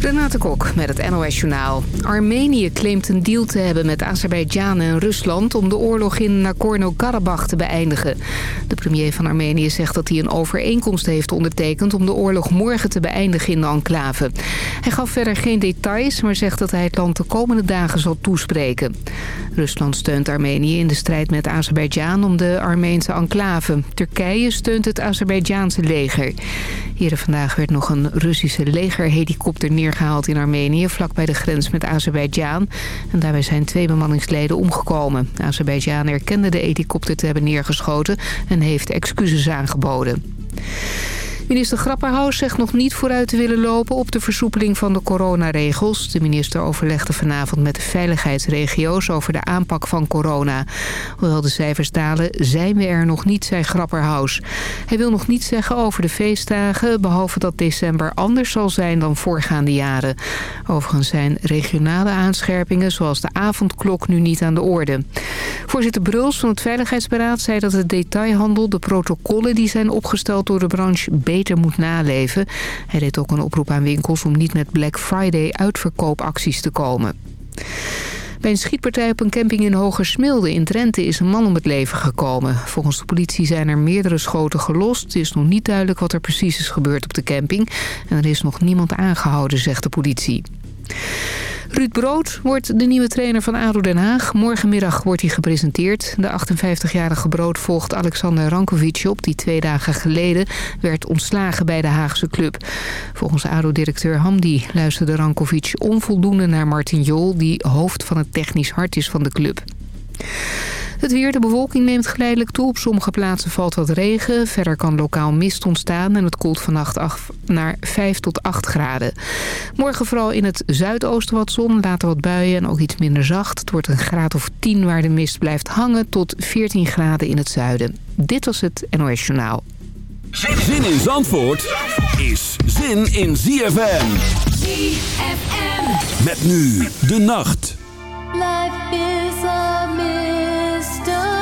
Renate Kok met het NOS Journaal. Armenië claimt een deal te hebben met Azerbeidzjan en Rusland... om de oorlog in Nagorno-Karabakh te beëindigen. De premier van Armenië zegt dat hij een overeenkomst heeft ondertekend... om de oorlog morgen te beëindigen in de enclave. Hij gaf verder geen details, maar zegt dat hij het land de komende dagen zal toespreken. Rusland steunt Armenië in de strijd met Azerbeidzjan om de Armeense enclave. Turkije steunt het Azerbeidzjaanse leger. Hier vandaag werd nog een Russische legerhelikopter neergehaald in Armenië... vlakbij de grens met Azerbeidzjan. En daarbij zijn twee bemanningsleden omgekomen. Azerbeidzjan erkende de helikopter te hebben neergeschoten... en heeft excuses aangeboden. Minister Grapperhaus zegt nog niet vooruit te willen lopen op de versoepeling van de coronaregels. De minister overlegde vanavond met de veiligheidsregio's over de aanpak van corona. Hoewel de cijfers dalen, zijn we er nog niet, zei Grapperhaus. Hij wil nog niet zeggen over de feestdagen, behalve dat december anders zal zijn dan voorgaande jaren. Overigens zijn regionale aanscherpingen, zoals de avondklok, nu niet aan de orde. Voorzitter Bruls van het Veiligheidsberaad zei dat de detailhandel de protocollen die zijn opgesteld door de branche beter moet naleven. Hij deed ook een oproep aan winkels om niet met Black Friday uitverkoopacties te komen. Bij een schietpartij op een camping in Hogersmilde in Drenthe is een man om het leven gekomen. Volgens de politie zijn er meerdere schoten gelost. Het is nog niet duidelijk wat er precies is gebeurd op de camping. En er is nog niemand aangehouden, zegt de politie. Ruud Brood wordt de nieuwe trainer van ADO Den Haag. Morgenmiddag wordt hij gepresenteerd. De 58-jarige Brood volgt Alexander Rankovic op... die twee dagen geleden werd ontslagen bij de Haagse club. Volgens ADO-directeur Hamdi luisterde Rankovic onvoldoende naar Martin Jol... die hoofd van het technisch hart is van de club. Het weer, de bewolking neemt geleidelijk toe. Op sommige plaatsen valt wat regen. Verder kan lokaal mist ontstaan en het koelt vannacht af naar 5 tot 8 graden. Morgen vooral in het zuidoosten wat zon, later wat buien en ook iets minder zacht. Het wordt een graad of 10 waar de mist blijft hangen tot 14 graden in het zuiden. Dit was het NOS Journaal. Zin in Zandvoort is zin in ZFM. ZFM. Met nu de nacht. Life is a Still.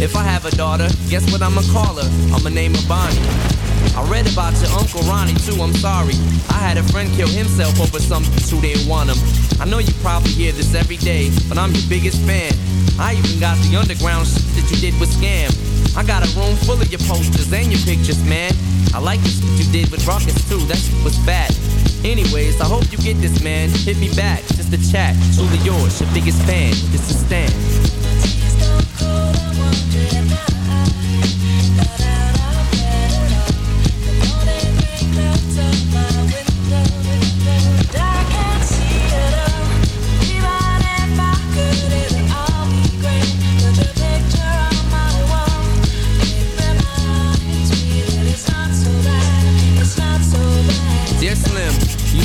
If I have a daughter, guess what I'ma call her? I'ma name her Bonnie. I read about your Uncle Ronnie too, I'm sorry. I had a friend kill himself over some who didn't want him. I know you probably hear this every day, but I'm your biggest fan. I even got the underground shit that you did with Skam. I got a room full of your posters and your pictures, man. I like the shit you did with Rawkus too, that shit was bad. Anyways, I hope you get this, man. Hit me back, just a chat. Truly yours, your biggest fan. This is Stan.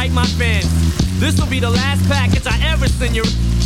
Write my fans. This will be the last package I ever send you.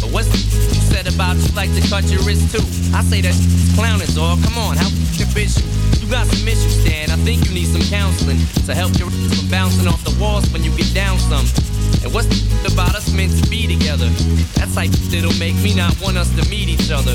But what's the you said about you like to cut your wrist too? I say that clown is all. Come on, how bitch you? Got some issues, Stan. I think you need some counseling to help you from bouncing off the walls when you get down some. And what's about us meant to be together? That's like that'll make me not want us to meet each other.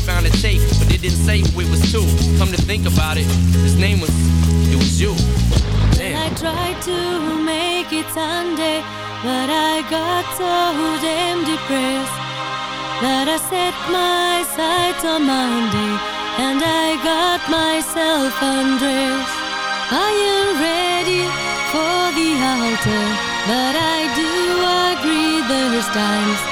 found but didn't say who it was to. Come to think about it, his name was, it was you. Damn. I tried to make it Sunday, but I got so damn depressed that I set my sights on Monday and I got myself undressed. I am ready for the altar, but I do agree there's times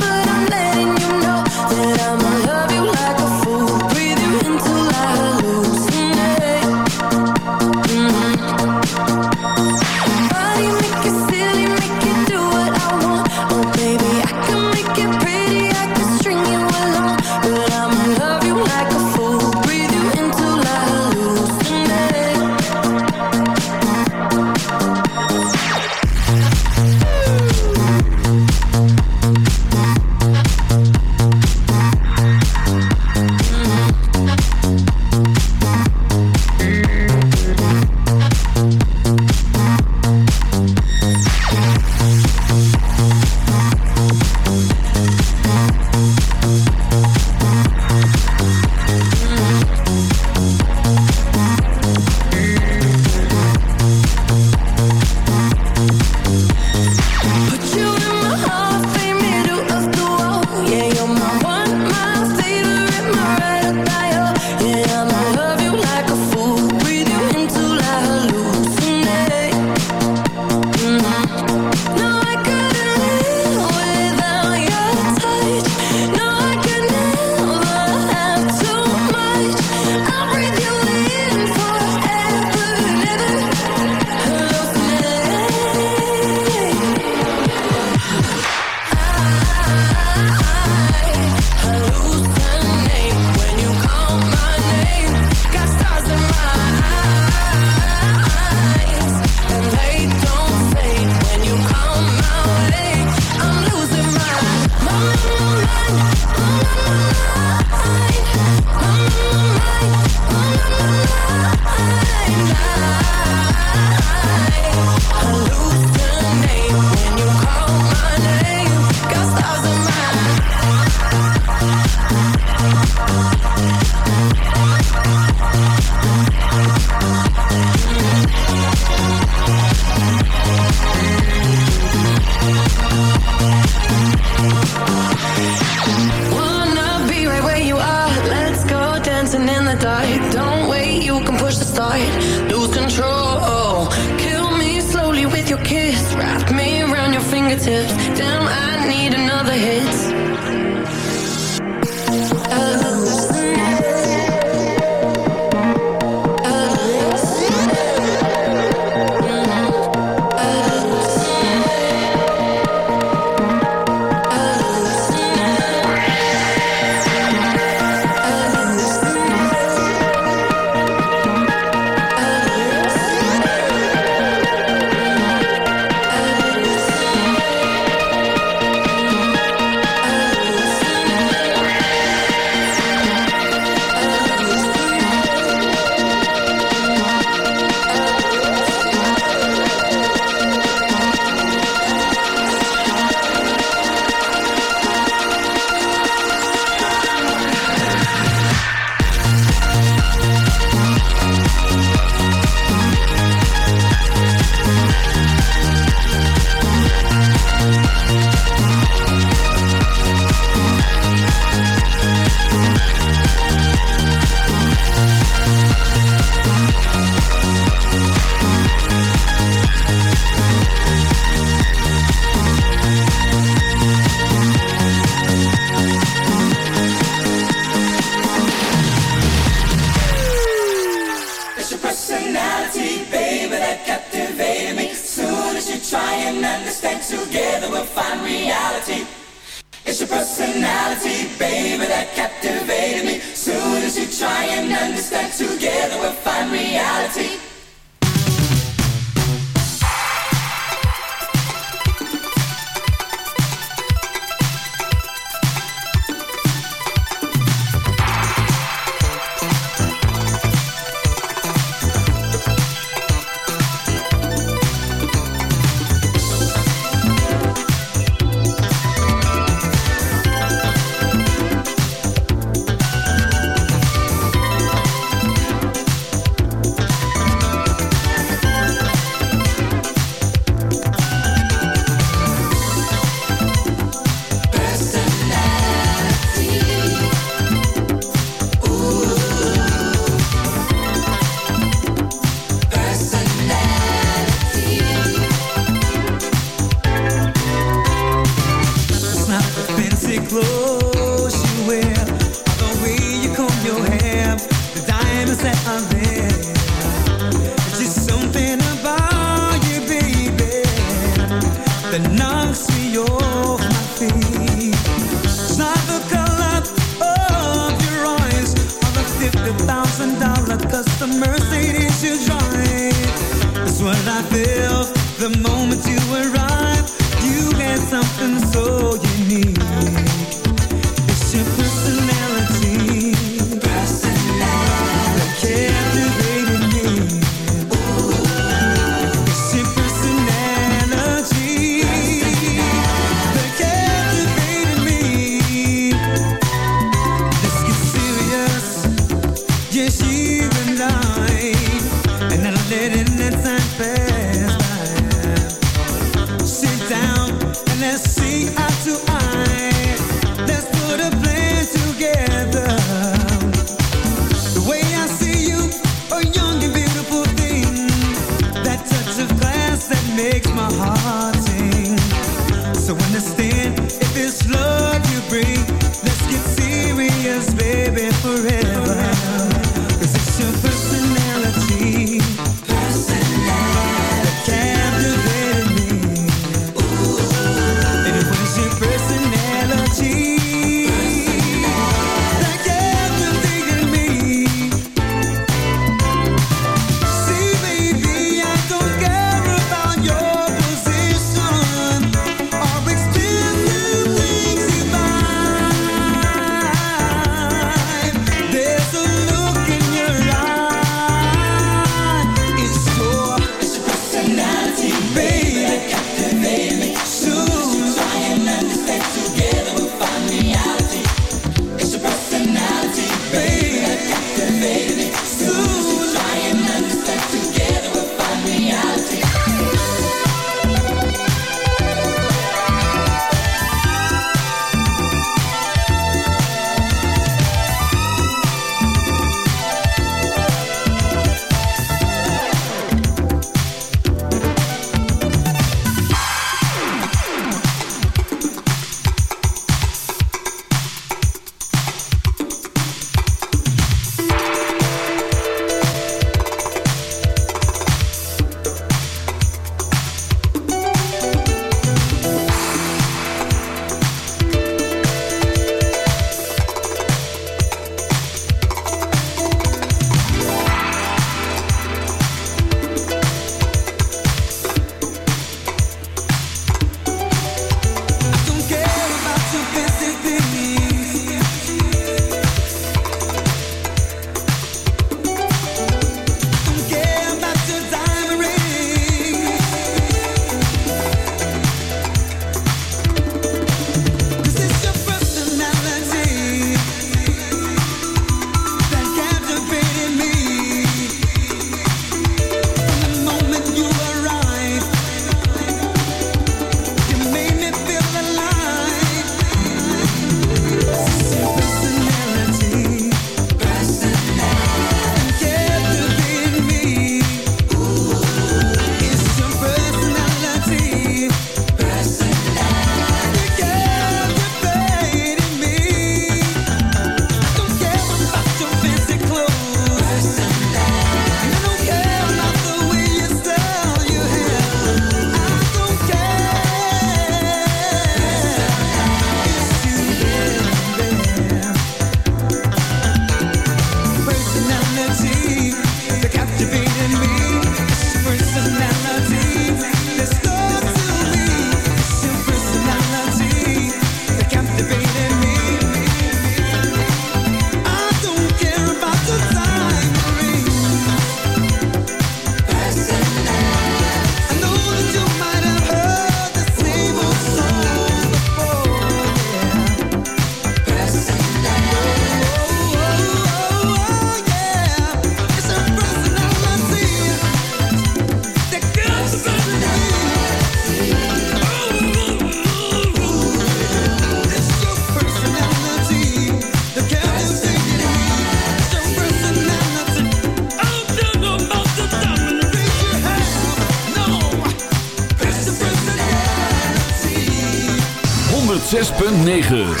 9.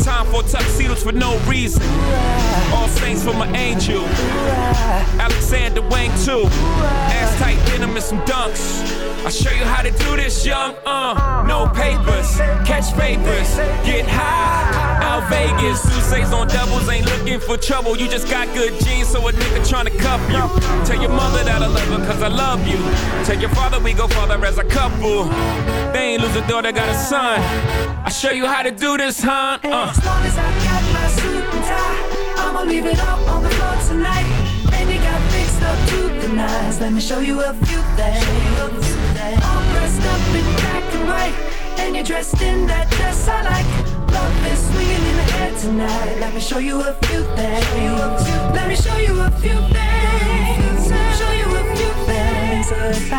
Time for tuxedos for no reason. All saints for my angel. Alexander Wang too. Ass tight denim and some dunks. I show you how to do this, young. Uh, no papers, catch papers, get high. Out Vegas, Sousa's on doubles, ain't looking for trouble. You just got good genes, so a nigga tryna cuff you. Tell your mother that I love her, cause I love you. Tell your father we go farther as a couple. They ain't lose a daughter, got a son. I show you how to do this, huh? Uh. As long as I got my suit and tie, I'ma leave it all on the floor tonight. And you got fixed up to the nines. Let me show you a few things. All dressed up in black and white, and you're dressed in that dress I like. Love is swinging in the air tonight. Let me show you a few things. Let me show you a few things. Show you a few things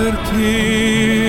arrenderti.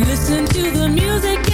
listen to the music.